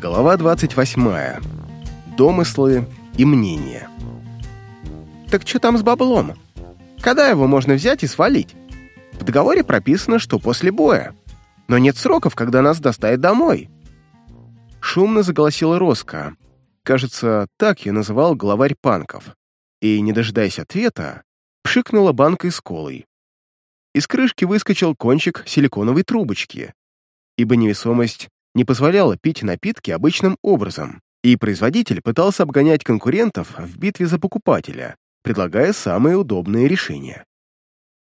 Глава 28. Домыслы и мнения. «Так что там с баблом? Когда его можно взять и свалить? В договоре прописано, что после боя. Но нет сроков, когда нас доставят домой». Шумно заголосила Роско. Кажется, так ее называл главарь панков. И, не дожидаясь ответа, пшикнула банкой с колой. Из крышки выскочил кончик силиконовой трубочки, ибо невесомость не позволяла пить напитки обычным образом, и производитель пытался обгонять конкурентов в битве за покупателя, предлагая самые удобные решения.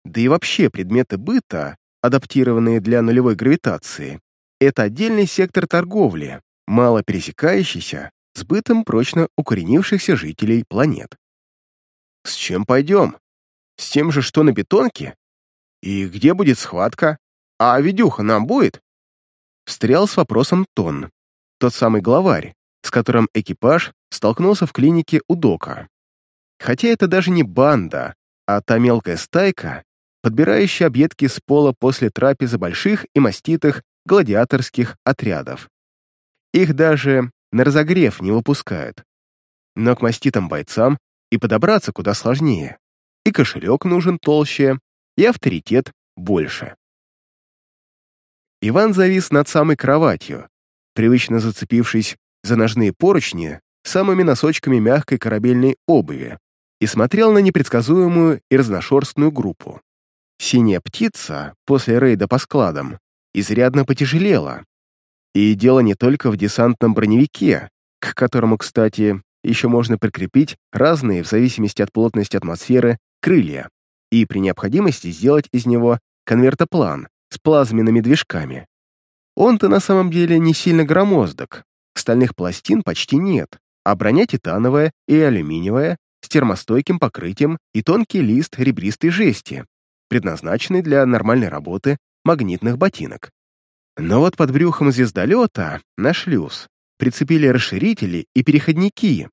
Да и вообще предметы быта, адаптированные для нулевой гравитации, это отдельный сектор торговли, мало пересекающийся с бытом прочно укоренившихся жителей планет. С чем пойдем? С тем же, что на бетонке? И где будет схватка? А видюха нам будет? Встрял с вопросом Тон, тот самый главарь, с которым экипаж столкнулся в клинике у Дока. Хотя это даже не банда, а та мелкая стайка, подбирающая объедки с пола после трапезы больших и маститых гладиаторских отрядов. Их даже на разогрев не выпускают. Но к маститым бойцам и подобраться куда сложнее. И кошелек нужен толще, и авторитет больше. Иван завис над самой кроватью, привычно зацепившись за ножные поручни самыми носочками мягкой корабельной обуви, и смотрел на непредсказуемую и разношерстную группу. Синяя птица после рейда по складам изрядно потяжелела. И дело не только в десантном броневике, к которому, кстати, еще можно прикрепить разные, в зависимости от плотности атмосферы, крылья, и при необходимости сделать из него конвертоплан, с плазменными движками. Он-то на самом деле не сильно громоздок, стальных пластин почти нет, а броня титановая и алюминиевая с термостойким покрытием и тонкий лист ребристой жести, предназначенный для нормальной работы магнитных ботинок. Но вот под брюхом звездолета на шлюз прицепили расширители и переходники,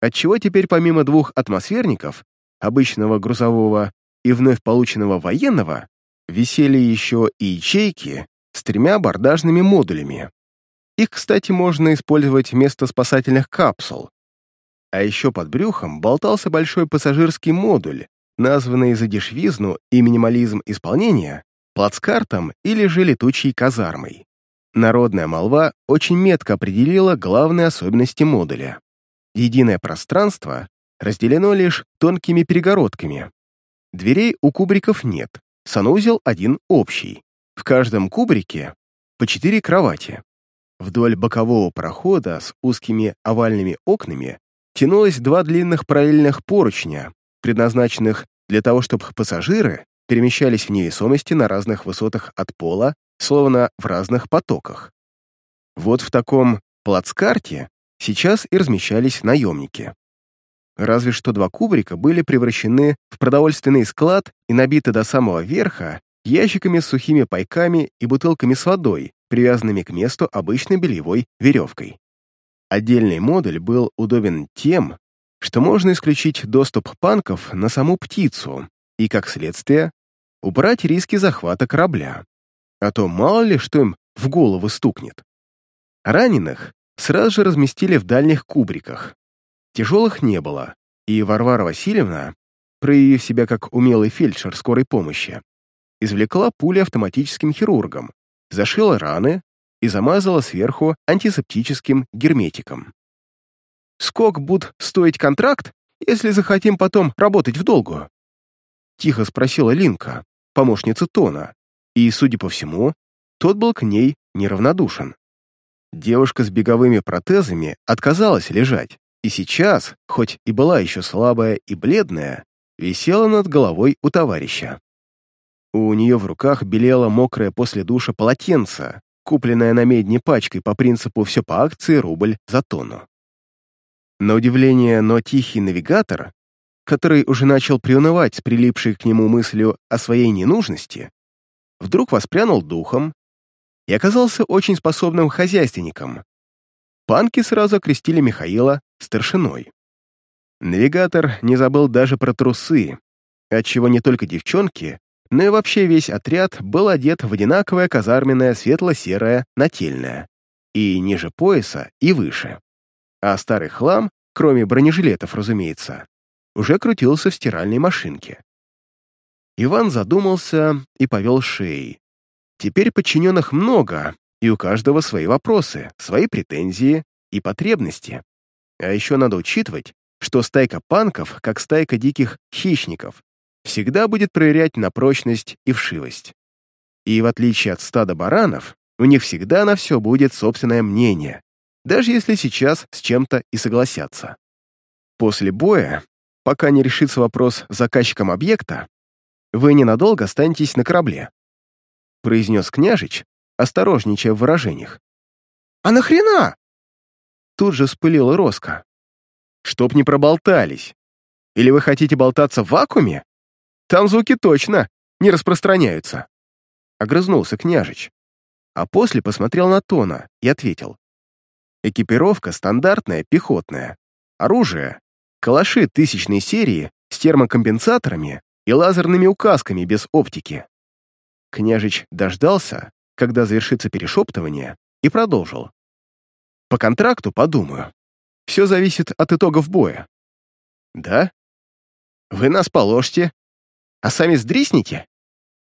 отчего теперь помимо двух атмосферников, обычного грузового и вновь полученного военного, висели еще и ячейки с тремя абордажными модулями. Их, кстати, можно использовать вместо спасательных капсул. А еще под брюхом болтался большой пассажирский модуль, названный за дешвизну и минимализм исполнения плацкартом или же летучей казармой. Народная молва очень метко определила главные особенности модуля. Единое пространство разделено лишь тонкими перегородками. Дверей у кубриков нет, Санузел один общий. В каждом кубрике по четыре кровати. Вдоль бокового прохода с узкими овальными окнами тянулось два длинных параллельных поручня, предназначенных для того, чтобы пассажиры перемещались в невесомости на разных высотах от пола, словно в разных потоках. Вот в таком плацкарте сейчас и размещались наемники разве что два кубрика были превращены в продовольственный склад и набиты до самого верха ящиками с сухими пайками и бутылками с водой, привязанными к месту обычной бельевой веревкой. Отдельный модуль был удобен тем, что можно исключить доступ панков на саму птицу и, как следствие, убрать риски захвата корабля. А то мало ли что им в голову стукнет. Раненых сразу же разместили в дальних кубриках, Тяжелых не было, и Варвара Васильевна, проявив себя как умелый фельдшер скорой помощи, извлекла пули автоматическим хирургом, зашила раны и замазала сверху антисептическим герметиком. «Сколько будет стоить контракт, если захотим потом работать в долгу?» Тихо спросила Линка, помощница Тона, и, судя по всему, тот был к ней неравнодушен. Девушка с беговыми протезами отказалась лежать, и сейчас, хоть и была еще слабая и бледная, висела над головой у товарища. У нее в руках белело мокрое после душа полотенце, купленное на медне пачкой по принципу «все по акции, рубль за тонну». На удивление, но тихий навигатор, который уже начал приунывать с прилипшей к нему мыслью о своей ненужности, вдруг воспрянул духом и оказался очень способным хозяйственником. Панки сразу окрестили Михаила старшиной. Навигатор не забыл даже про трусы, отчего не только девчонки, но и вообще весь отряд был одет в одинаковое казарменное светло-серое нательное. и ниже пояса, и выше. А старый хлам, кроме бронежилетов, разумеется, уже крутился в стиральной машинке. Иван задумался и повел шеей. Теперь подчиненных много, и у каждого свои вопросы, свои претензии и потребности. А еще надо учитывать, что стайка панков, как стайка диких хищников, всегда будет проверять на прочность и вшивость. И в отличие от стада баранов, у них всегда на все будет собственное мнение, даже если сейчас с чем-то и согласятся. После боя, пока не решится вопрос с заказчиком объекта, вы ненадолго останетесь на корабле», произнес княжич, осторожничая в выражениях. «А нахрена?» Тут же спылила Роско. «Чтоб не проболтались. Или вы хотите болтаться в вакууме? Там звуки точно не распространяются». Огрызнулся княжич. А после посмотрел на Тона и ответил. Экипировка стандартная, пехотная. Оружие. Калаши тысячной серии с термокомпенсаторами и лазерными указками без оптики. Княжич дождался, когда завершится перешептывание, и продолжил. По контракту подумаю. Все зависит от итогов боя. Да? Вы нас положите, а сами сдрисните?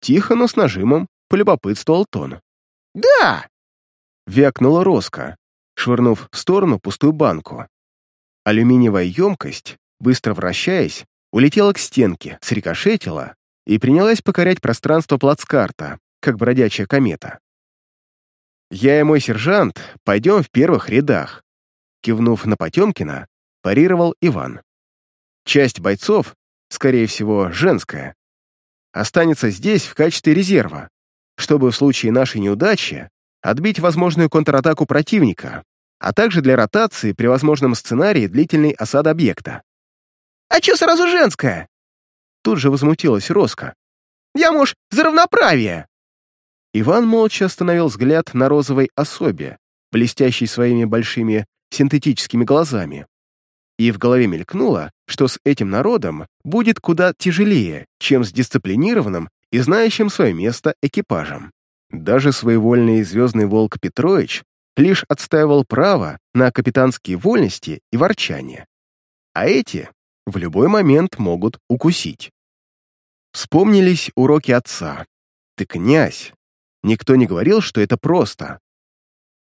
Тихо, но с нажимом полюбопытствовал Тон. «Да!» — вякнула Роско, швырнув в сторону пустую банку. Алюминиевая емкость, быстро вращаясь, улетела к стенке, срикошетила и принялась покорять пространство плацкарта, как бродячая комета. «Я и мой сержант пойдем в первых рядах», кивнув на Потемкина, парировал Иван. «Часть бойцов, скорее всего, женская, останется здесь в качестве резерва, чтобы в случае нашей неудачи отбить возможную контратаку противника, а также для ротации при возможном сценарии длительной осады объекта. «А чё сразу женская?» Тут же возмутилась Роско. «Я муж за равноправие!» Иван молча остановил взгляд на розовой особе, блестящей своими большими синтетическими глазами. И в голове мелькнуло, что с этим народом будет куда тяжелее, чем с дисциплинированным и знающим свое место экипажем. Даже своевольный звездный волк Петрович лишь отстаивал право на капитанские вольности и ворчание. А эти в любой момент могут укусить. Вспомнились уроки отца. Ты князь. Никто не говорил, что это просто.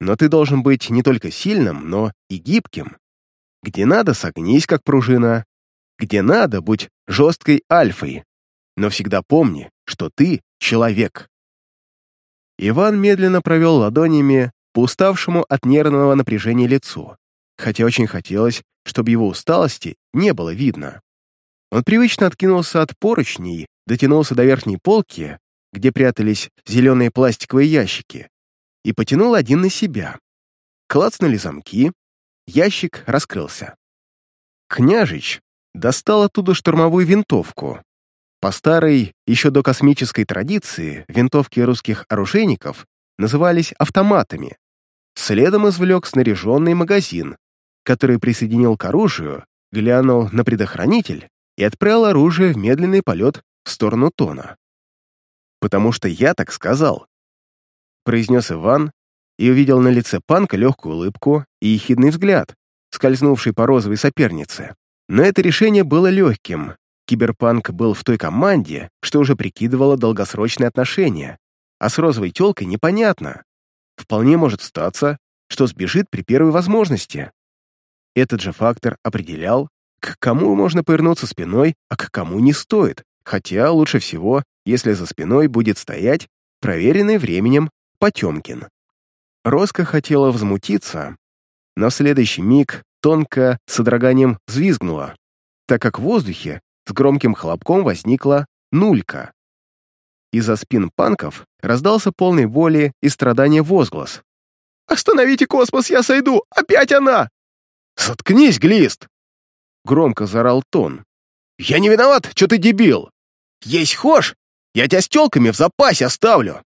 Но ты должен быть не только сильным, но и гибким. Где надо, согнись, как пружина. Где надо, будь жесткой альфой. Но всегда помни, что ты — человек. Иван медленно провел ладонями по уставшему от нервного напряжения лицу, хотя очень хотелось, чтобы его усталости не было видно. Он привычно откинулся от поручней, дотянулся до верхней полки, где прятались зеленые пластиковые ящики, и потянул один на себя. Клацнули замки, ящик раскрылся. Княжич достал оттуда штурмовую винтовку, по старой, еще до космической традиции, винтовки русских оружейников назывались автоматами. Следом извлек снаряженный магазин, который присоединил к оружию, глянул на предохранитель и отправил оружие в медленный полет в сторону Тона. «Потому что я так сказал», — произнес Иван и увидел на лице Панка легкую улыбку и ехидный взгляд, скользнувший по розовой сопернице. Но это решение было легким, Киберпанк был в той команде, что уже прикидывала долгосрочные отношения, а с розовой тёлкой непонятно. Вполне может статься, что сбежит при первой возможности. Этот же фактор определял, к кому можно повернуться спиной, а к кому не стоит, хотя лучше всего, если за спиной будет стоять проверенный временем Потемкин. Роско хотела взмутиться, но в следующий миг тонко с содроганием взвизгнула, так как в воздухе с громким хлопком возникла нулька. Из-за спин панков раздался полный боли и страдания возглас. «Остановите космос, я сойду! Опять она!» «Заткнись, Глист!» Громко заорал Тон. «Я не виноват, что ты дебил! Есть хошь, я тебя с тёлками в запасе оставлю!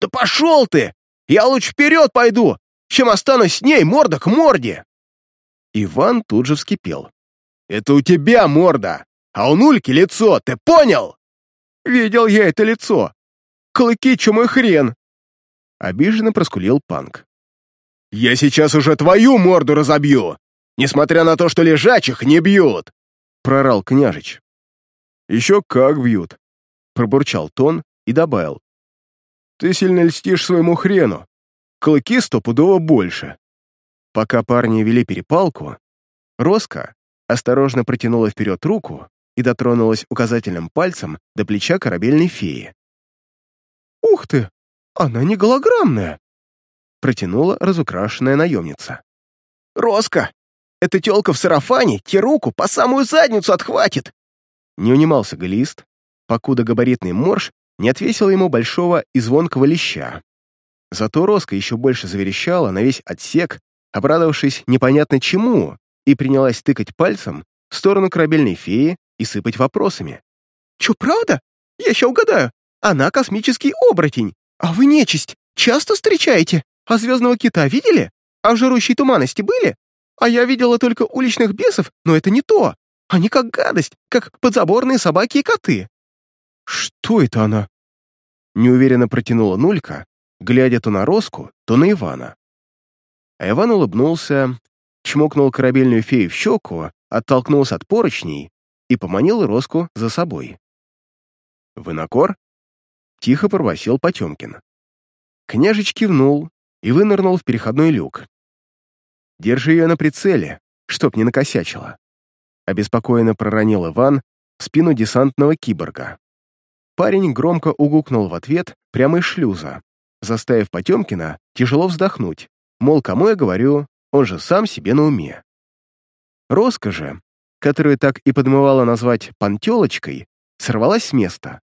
Да пошел ты! Я лучше вперед пойду, чем останусь с ней морда к морде!» Иван тут же вскипел. «Это у тебя морда! А у Нульки лицо, ты понял?» «Видел я это лицо. Клыки, чумой хрен!» Обиженно проскулил Панк. Я сейчас уже твою морду разобью, несмотря на то, что лежачих не бьют!» — прорал княжич. «Еще как бьют!» — пробурчал Тон и добавил. «Ты сильно льстишь своему хрену. Клыки стопудово больше». Пока парни вели перепалку, Роска осторожно протянула вперед руку и дотронулась указательным пальцем до плеча корабельной феи. «Ух ты! Она не голограммная!» протянула разукрашенная наемница. «Роска, эта тёлка в сарафане те руку по самую задницу отхватит!» Не унимался Глист, покуда габаритный морж не отвесил ему большого и звонкого леща. Зато Роска еще больше заверещала на весь отсек, обрадовавшись непонятно чему, и принялась тыкать пальцем в сторону корабельной феи и сыпать вопросами. «Чё, правда? Я ща угадаю. Она космический оборотень, а вы нечисть. Часто встречаете? А звездного кита видели? А в жирущей туманности были? А я видела только уличных бесов, но это не то. Они как гадость, как подзаборные собаки и коты». «Что это она?» Неуверенно протянула Нулька, глядя то на Роску, то на Ивана. А Иван улыбнулся, чмокнул корабельную фею в щеку, оттолкнулся от поручней и поманил Роску за собой. «Вынокор?» — тихо пробасил Потемкин. Княжич кивнул и вынырнул в переходной люк. «Держи ее на прицеле, чтоб не накосячила», — обеспокоенно проронил Иван в спину десантного киборга. Парень громко угукнул в ответ прямо из шлюза, заставив Потемкина тяжело вздохнуть, мол, кому я говорю, он же сам себе на уме. Роска же, которую так и подмывала назвать «пантелочкой», сорвалась с места.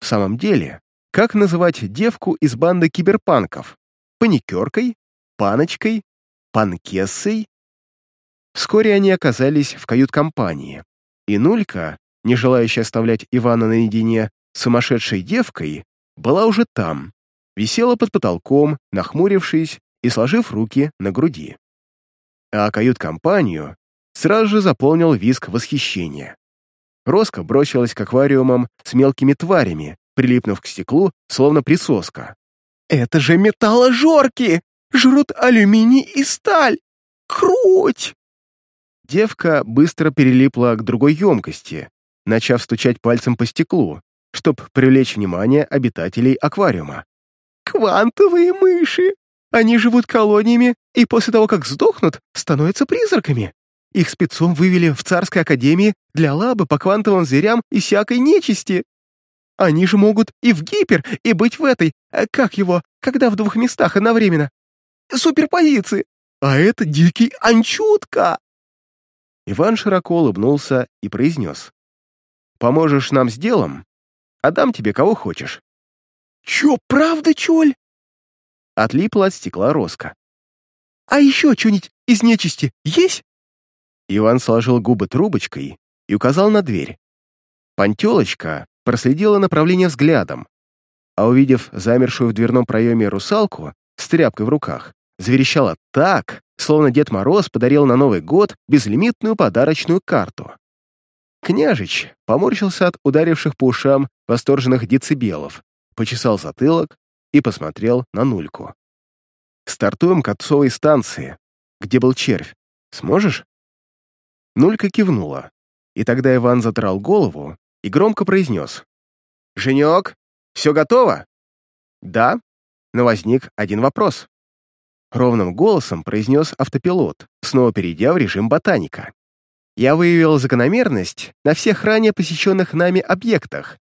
В самом деле, как называть девку из банды киберпанков? Паникеркой? Паночкой? Панкессой? Вскоре они оказались в кают-компании, и Нулька, не желающая оставлять Ивана наедине сумасшедшей девкой, была уже там, висела под потолком, нахмурившись и сложив руки на груди. А кают-компанию сразу же заполнил виск восхищения. Роско бросилась к аквариумам с мелкими тварями, прилипнув к стеклу, словно присоска. «Это же металложорки! Жрут алюминий и сталь! Круть!» Девка быстро перелипла к другой емкости, начав стучать пальцем по стеклу, чтобы привлечь внимание обитателей аквариума. «Квантовые мыши! Они живут колониями и после того, как сдохнут, становятся призраками. Их спецом вывели в Царской Академии для лабы по квантовым зверям и всякой нечисти. Они же могут и в гипер, и быть в этой, э, как его, когда в двух местах одновременно. Суперпозиции. А это дикий анчутка. Иван широко улыбнулся и произнес. «Поможешь нам с делом? Отдам тебе кого хочешь». «Чё, правда, чёль?» Отлипла от стекла Роска. «А ещё что-нибудь из нечисти есть?» Иван сложил губы трубочкой и указал на дверь. Пантелочка проследила направление взглядом, а увидев замершую в дверном проеме русалку с тряпкой в руках, заверещала так, словно Дед Мороз подарил на Новый год безлимитную подарочную карту. Княжич поморщился от ударивших по ушам восторженных децибелов, почесал затылок и посмотрел на нульку. «Стартуем к отцовой станции, где был червь. Сможешь?» Нулька кивнула, и тогда Иван задрал голову и громко произнес. «Женек, все готово?» «Да, но возник один вопрос». Ровным голосом произнес автопилот, снова перейдя в режим ботаника. «Я выявил закономерность на всех ранее посещенных нами объектах».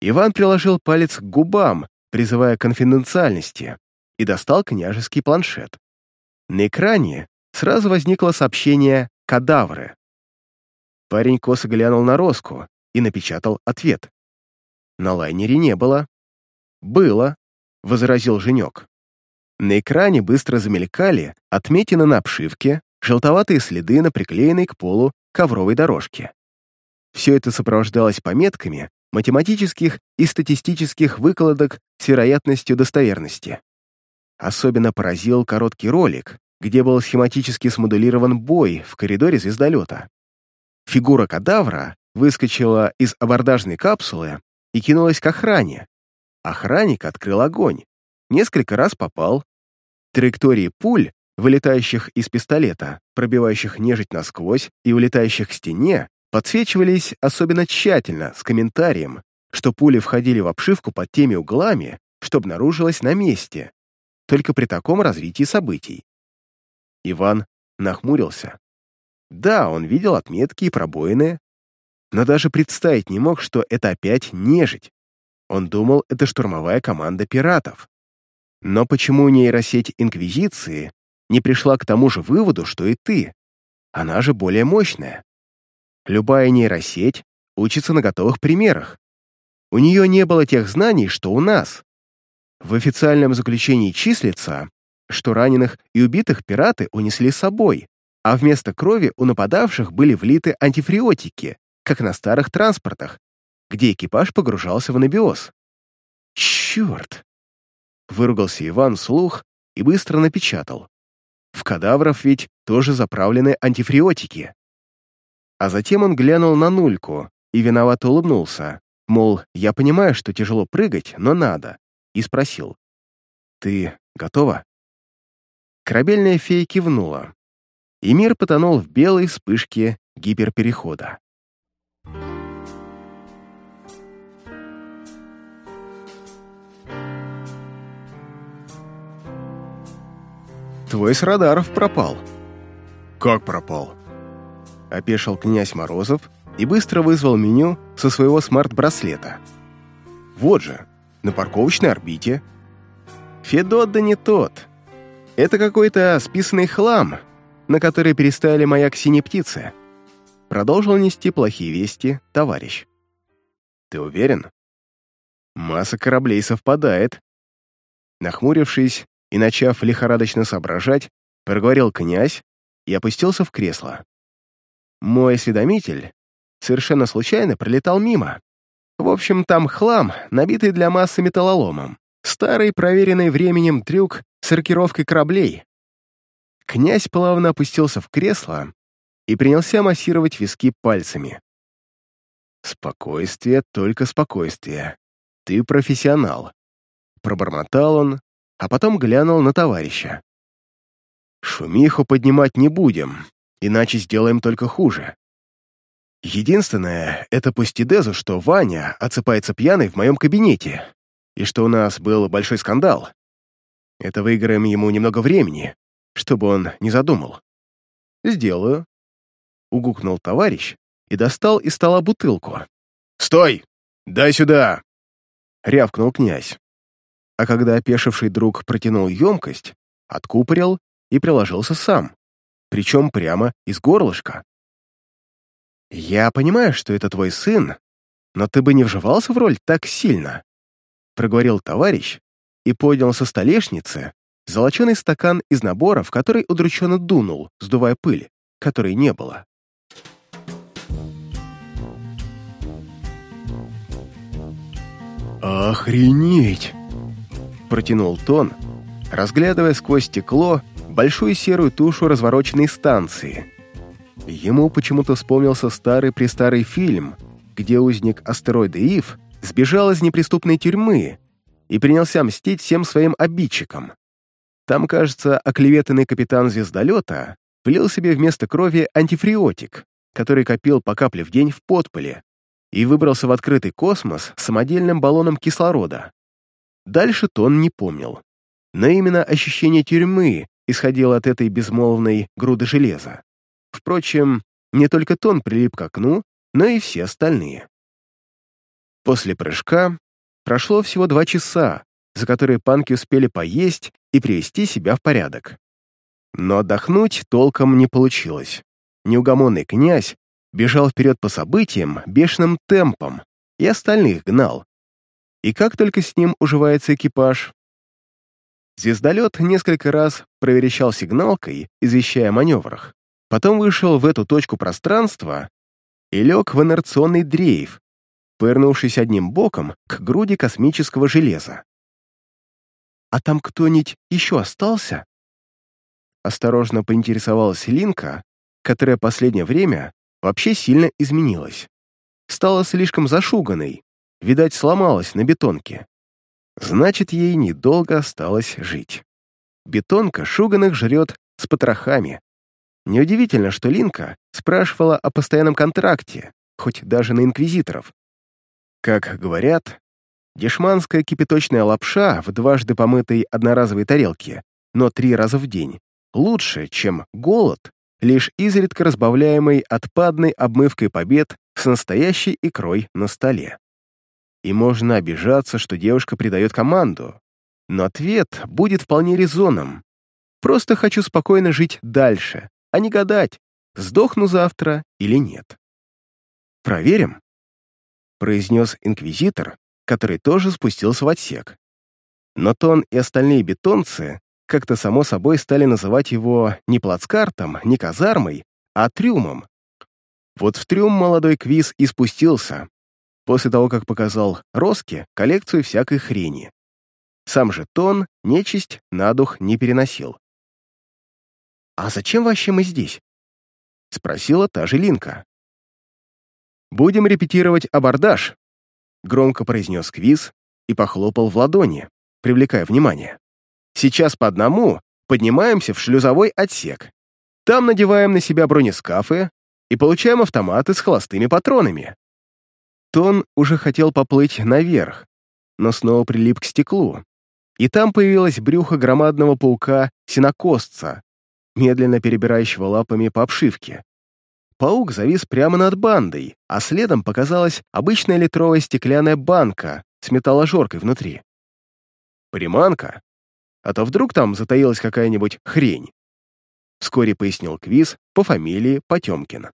Иван приложил палец к губам, призывая конфиденциальности, и достал княжеский планшет. На экране сразу возникло сообщение кадавры. Парень косо глянул на Роску и напечатал ответ. На лайнере не было. «Было», — возразил Женек. На экране быстро замелькали отметины на обшивке, желтоватые следы на приклеенной к полу ковровой дорожке. Все это сопровождалось пометками математических и статистических выкладок с вероятностью достоверности. Особенно поразил короткий ролик, где был схематически смодулирован бой в коридоре звездолета. Фигура кадавра выскочила из абордажной капсулы и кинулась к охране. Охранник открыл огонь, несколько раз попал. Траектории пуль, вылетающих из пистолета, пробивающих нежить насквозь и улетающих к стене, подсвечивались особенно тщательно, с комментарием, что пули входили в обшивку под теми углами, что обнаружилось на месте, только при таком развитии событий. Иван нахмурился. Да, он видел отметки и пробоины, но даже представить не мог, что это опять нежить. Он думал, это штурмовая команда пиратов. Но почему нейросеть Инквизиции не пришла к тому же выводу, что и ты? Она же более мощная. Любая нейросеть учится на готовых примерах. У нее не было тех знаний, что у нас. В официальном заключении числится, что раненых и убитых пираты унесли с собой, а вместо крови у нападавших были влиты антифриотики, как на старых транспортах, где экипаж погружался в анабиоз. «Черт!» — выругался Иван вслух и быстро напечатал. «В кадавров ведь тоже заправлены антифриотики». А затем он глянул на нульку и виновато улыбнулся, мол, я понимаю, что тяжело прыгать, но надо, и спросил. «Ты готова?» Корабельная фея кивнула, и мир потонул в белой вспышке гиперперехода. «Твой с радаров пропал». «Как пропал?» Опешил князь Морозов и быстро вызвал меню со своего смарт-браслета. «Вот же, на парковочной орбите». «Федот да не тот. Это какой-то списанный хлам, на который переставили маяк синей птицы. Продолжил нести плохие вести товарищ. Ты уверен? Масса кораблей совпадает. Нахмурившись и начав лихорадочно соображать, проговорил князь и опустился в кресло. Мой осведомитель совершенно случайно пролетал мимо. В общем, там хлам, набитый для массы металлоломом. Старый, проверенный временем трюк с аркировкой кораблей, Князь плавно опустился в кресло и принялся массировать виски пальцами. «Спокойствие, только спокойствие. Ты профессионал», — пробормотал он, а потом глянул на товарища. «Шумиху поднимать не будем, иначе сделаем только хуже. Единственное, это пустидезу, что Ваня отсыпается пьяный в моем кабинете, и что у нас был большой скандал. Это выиграем ему немного времени, чтобы он не задумал. «Сделаю», — угукнул товарищ и достал из стола бутылку. «Стой! Дай сюда!» — рявкнул князь. А когда опешивший друг протянул емкость, откупорил и приложился сам, причем прямо из горлышка. «Я понимаю, что это твой сын, но ты бы не вживался в роль так сильно», — проговорил товарищ и поднял со столешницы золоченый стакан из набора, в который удрученно дунул, сдувая пыль, которой не было. «Охренеть!» — протянул Тон, разглядывая сквозь стекло большую серую тушу развороченной станции. Ему почему-то вспомнился старый-престарый фильм, где узник астероида Ив сбежал из неприступной тюрьмы и принялся мстить всем своим обидчикам. Там, кажется, оклеветанный капитан звездолета влил себе вместо крови антифриотик, который копил по капле в день в подполе, и выбрался в открытый космос самодельным баллоном кислорода. Дальше Тон не помнил. Но именно ощущение тюрьмы исходило от этой безмолвной груды железа. Впрочем, не только Тон прилип к окну, но и все остальные. После прыжка прошло всего два часа, за которые панки успели поесть и привести себя в порядок. Но отдохнуть толком не получилось. Неугомонный князь бежал вперед по событиям бешеным темпом и остальных гнал. И как только с ним уживается экипаж, звездолет несколько раз проверещал сигналкой, извещая о маневрах. Потом вышел в эту точку пространства и лег в инерционный дрейф, пырнувшись одним боком к груди космического железа. «А там кто-нибудь еще остался?» Осторожно поинтересовалась Линка, которая последнее время вообще сильно изменилась. Стала слишком зашуганной, видать, сломалась на бетонке. Значит, ей недолго осталось жить. бетонка шуганых жрет с потрохами. Неудивительно, что Линка спрашивала о постоянном контракте, хоть даже на инквизиторов. Как говорят, дешманская кипяточная лапша в дважды помытой одноразовой тарелке, но три раза в день, лучше, чем голод, лишь изредка разбавляемый отпадной обмывкой побед с настоящей икрой на столе. И можно обижаться, что девушка придает команду, но ответ будет вполне резонным. Просто хочу спокойно жить дальше, а не гадать, сдохну завтра или нет. «Проверим», — произнес инквизитор, который тоже спустился в отсек. Но Тон и остальные бетонцы как-то само собой стали называть его не плацкартом, не казармой, а трюмом. Вот в трюм молодой квиз и спустился, после того, как показал Роске коллекцию всякой хрени. Сам же Тон нечисть на дух не переносил. «А зачем вообще мы здесь?» — спросила та же Линка. «Будем репетировать абордаж», — громко произнес Квиз и похлопал в ладони, привлекая внимание. «Сейчас по одному поднимаемся в шлюзовой отсек. Там надеваем на себя бронескафы и получаем автоматы с холостыми патронами». Тон уже хотел поплыть наверх, но снова прилип к стеклу, и там появилось брюхо громадного паука-синокосца, медленно перебирающего лапами по обшивке. Паук завис прямо над бандой, а следом показалась обычная литровая стеклянная банка с металложоркой внутри. Приманка? А то вдруг там затаилась какая-нибудь хрень. Вскоре пояснил Квиз по фамилии Потемкин.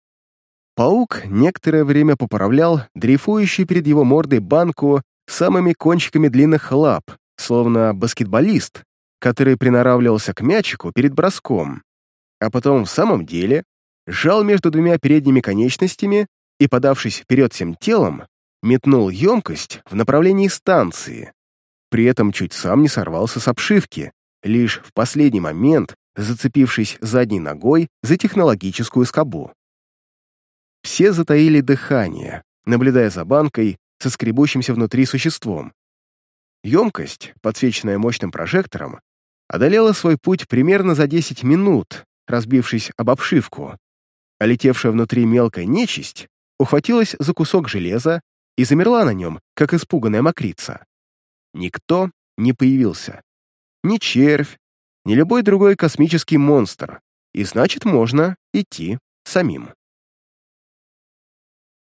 Паук некоторое время поправлял дрейфующую перед его мордой банку самыми кончиками длинных лап, словно баскетболист, который приноравливался к мячику перед броском, а потом в самом деле сжал между двумя передними конечностями и, подавшись вперед всем телом, метнул емкость в направлении станции. При этом чуть сам не сорвался с обшивки, лишь в последний момент зацепившись задней ногой за технологическую скобу. Все затаили дыхание, наблюдая за банкой со скребущимся внутри существом, Емкость, подсвеченная мощным прожектором, одолела свой путь примерно за 10 минут, разбившись об обшивку, а летевшая внутри мелкая нечисть ухватилась за кусок железа и замерла на нем, как испуганная мокрица. Никто не появился. Ни червь, ни любой другой космический монстр, и значит, можно идти самим.